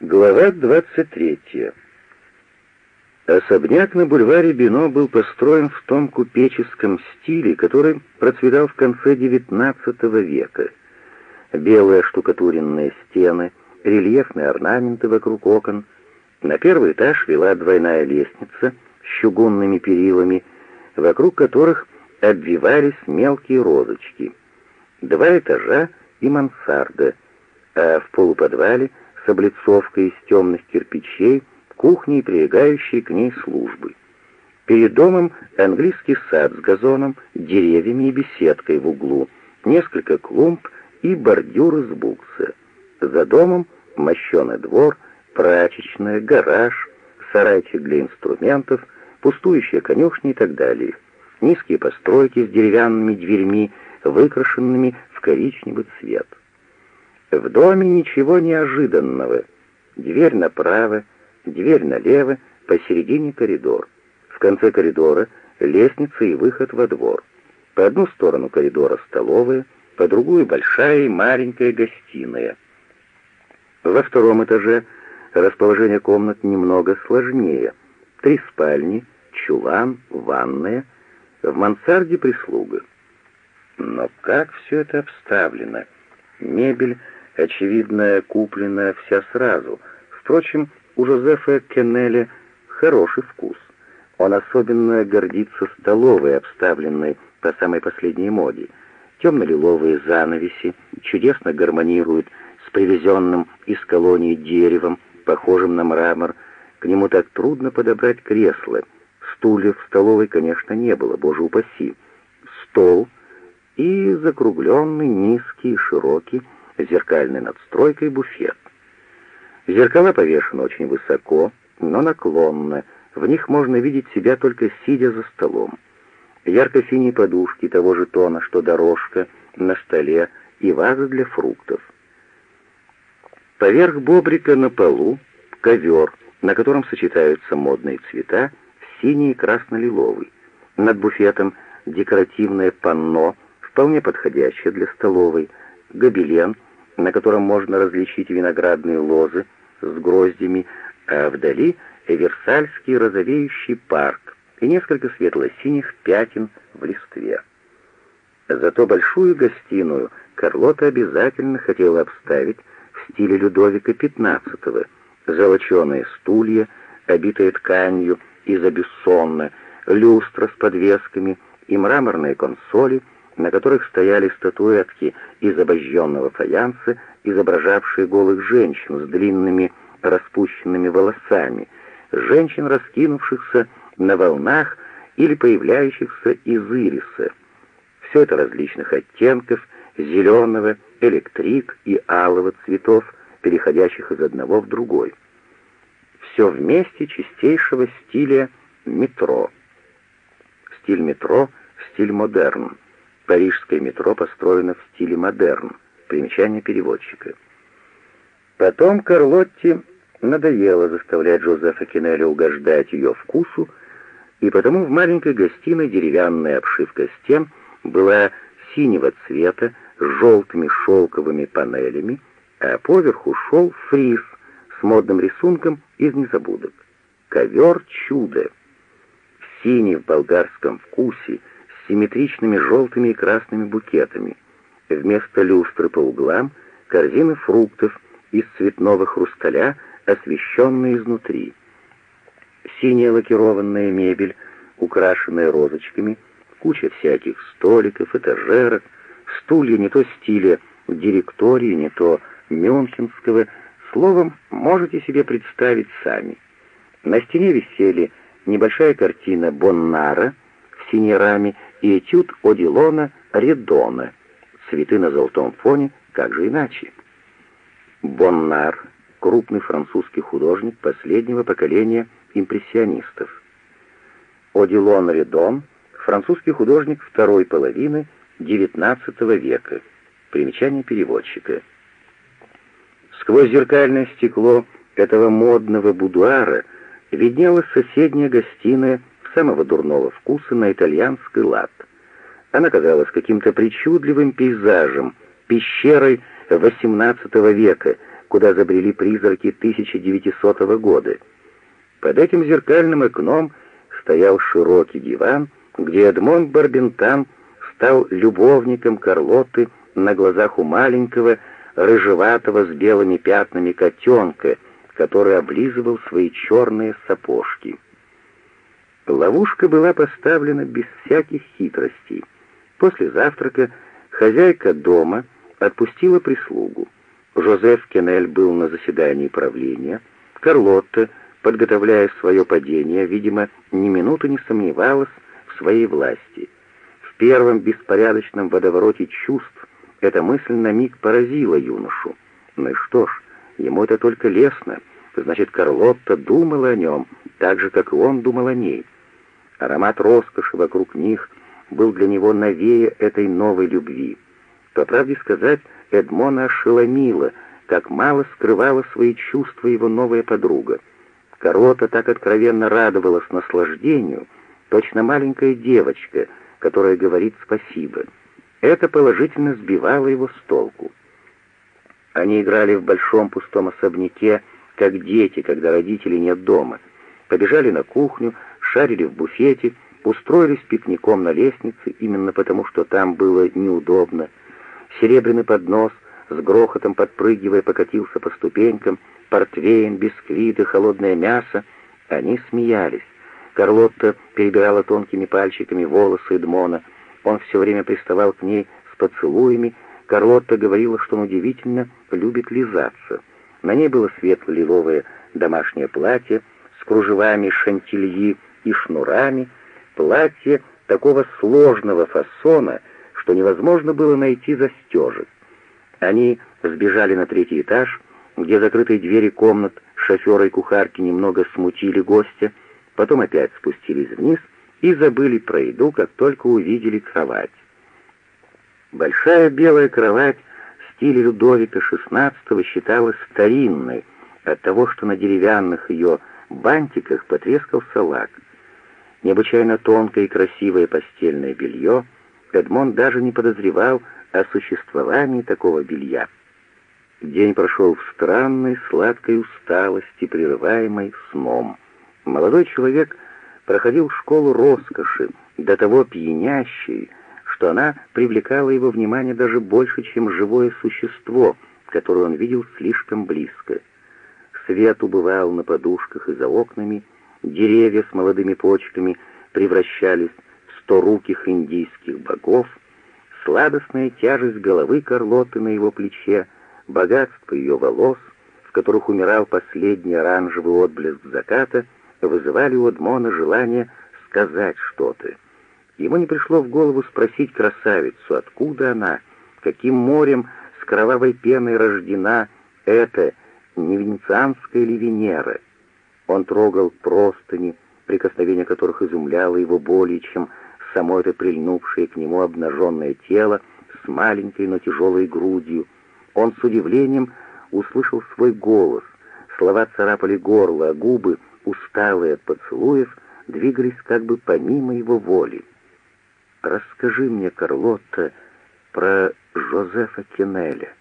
Глава 23. Особняк на бульваре Бино был построен в том купеческом стиле, который процветал в конце XIX века. Белые штукатуренные стены, рельефные орнаменты вокруг окон. На первый этаж вела двойная лестница с чугунными перилами, вокруг которых обвивались мелкие розочки. Два этажа и мансарда, а в полуподвале — с облицовкой из темных кирпичей, кухней прилегающей к ней службы. Перед домом английский сад с газоном, деревьями и беседкой в углу, несколько клумб и бордюр из букса. За домом мощеный двор, прачечная, гараж, сарайчик для инструментов, пустующая конюшня и так далее. Низкие постройки с деревянными дверьми, выкрашенными в коричневый цвет. В доме ничего неожиданного. Дверь направо, дверь налево, посередине коридор. В конце коридора лестница и выход во двор. По одну сторону коридора столовая, по другую большая и маленькая гостиная. Во втором этаже расположение комнат немного сложнее. Три спальни, чулан, ванная, в мансарде прислуга. Но как все это обставлено? Мебель очевидно, куплена вся сразу. Впрочем, у Жозефа Кеннеля хороший вкус. Он особенно гордится столовой, обставленной по самой последней моде. Темно-лиловые занавеси чудесно гармонируют с привезенным из колонии деревом, похожим на мрамор. К нему так трудно подобрать кресло. Стульев в столовой, конечно, не было, боже упаси. Стол и закругленный, низкий, широкий, зеркальной надстройкой буфет. Зеркала повешены очень высоко, но наклонно, в них можно видеть себя только сидя за столом. Ярко-синие подушки того же тона, что дорожка, на столе и ваза для фруктов. Поверх бобрика на полу ковер, на котором сочетаются модные цвета синий и красно-лиловый. Над буфетом декоративное панно, вполне подходящее для столовой, гобелен — на котором можно различить виноградные лозы с гроздями, а вдали Версальский розовеющий парк и несколько светло-синих пятен в листве. Зато большую гостиную Карлота обязательно хотела обставить в стиле Людовика XV. Золоченые стулья, обитые тканью из абюссонна, люстра с подвесками и мраморные консоли — на которых стояли статуэтки из обожженного фаянса, изображавшие голых женщин с длинными распущенными волосами, женщин, раскинувшихся на волнах или появляющихся из ириса. Все это различных оттенков, зеленого, электрик и алого цветов, переходящих из одного в другой. Все вместе чистейшего стиля метро. Стиль метро — стиль модерн. Парижское метро построено в стиле модерн. Примечание переводчика. Потом Карлотти надоело заставлять Жозефа Кинеля угождать ее вкусу, и потому в маленькой гостиной деревянная обшивка стен была синего цвета с желтыми шелковыми панелями, а поверху шел фриз с модным рисунком из незабудок. Ковер чудо. Синий в болгарском вкусе — симметричными желтыми и красными букетами. Вместо люстры по углам корзины фруктов из цветного хрусталя, освещенные изнутри. Синяя лакированная мебель, украшенная розочками, куча всяких столиков, этажерок, стулья не то стиля директории, не то мюнхенского, словом, можете себе представить сами. На стене висели небольшая картина Боннара в синей раме и этюд Одилона Редона. Цветы на золотом фоне, как же иначе? Боннар, крупный французский художник последнего поколения импрессионистов. Одилон Редон, французский художник второй половины XIX века. Примечание переводчика. Сквозь зеркальное стекло этого модного будуара виднелась соседняя гостиная самого дурного вкуса на итальянский лад. Она казалась каким-то причудливым пейзажем, пещерой XVIII века, куда забрели призраки 1900 года. Под этим зеркальным окном стоял широкий диван, где Эдмонд Барбентан стал любовником Карлоты на глазах у маленького, рыжеватого с белыми пятнами котенка, который облизывал свои черные сапожки. Ловушка была поставлена без всяких хитростей. После завтрака хозяйка дома отпустила прислугу. Жозеф Кеннель был на заседании правления. Карлотта, подготовляя свое падение, видимо, ни минуты не сомневалась в своей власти. В первом беспорядочном водовороте чувств эта мысль на миг поразила юношу. Ну и что ж, ему это только лестно. Значит, Карлотта думала о нем, так же, как и он думал о ней. Аромат роскоши вокруг них был для него новее этой новой любви. По правде сказать, Эдмона ошеломила, как мало скрывала свои чувства его новая подруга. Карлота так откровенно радовалась наслаждению, точно маленькая девочка, которая говорит спасибо. Это положительно сбивало его с толку. Они играли в большом пустом особняке, как дети, когда родителей нет дома. Побежали на кухню, шарили в буфете, устроились пикником на лестнице, именно потому что там было неудобно. Серебряный поднос с грохотом подпрыгивая покатился по ступенькам, портвейн, бисквиты, холодное мясо. Они смеялись. Карлотта перебирала тонкими пальчиками волосы Эдмона. Он все время приставал к ней с поцелуями. Карлотта говорила, что он удивительно любит лизаться. На ней было светло-лиловое домашнее платье с кружевами шантильи и шнурами, платье такого сложного фасона, что невозможно было найти застежек. Они сбежали на третий этаж, где закрытые двери комнат шофера и кухарки немного смутили гостя, потом опять спустились вниз и забыли про еду, как только увидели кровать. Большая белая кровать в стиле Людовика XVI считалась старинной от того, что на деревянных ее бантиках потрескался лак. Необычайно тонкое и красивое постельное белье, Эдмон даже не подозревал о существовании такого белья. День прошел в странной, сладкой усталости, прерываемой сном. Молодой человек проходил школу роскоши, до того пьянящей, что она привлекала его внимание даже больше, чем живое существо, которое он видел слишком близко. Свет убывал на подушках и за окнами, деревья с молодыми почками превращались в сторуких индийских богов, сладостная тяжесть головы Карлоты на его плече, богатство ее волос, в которых умирал последний оранжевый отблеск заката, вызывали у Эдмона желание сказать что-то. Ему не пришло в голову спросить красавицу, откуда она, каким морем с кровавой пеной рождена эта, не венецианская ли Венера. Он трогал простыни, прикосновение которых изумляло его более, чем само это прильнувшее к нему обнаженное тело с маленькой, но тяжелой грудью. Он с удивлением услышал свой голос. Слова царапали горло, а губы, усталые от поцелуев, двигались как бы помимо его воли. «Расскажи мне, Карлотта, про Жозефа Кеннеля».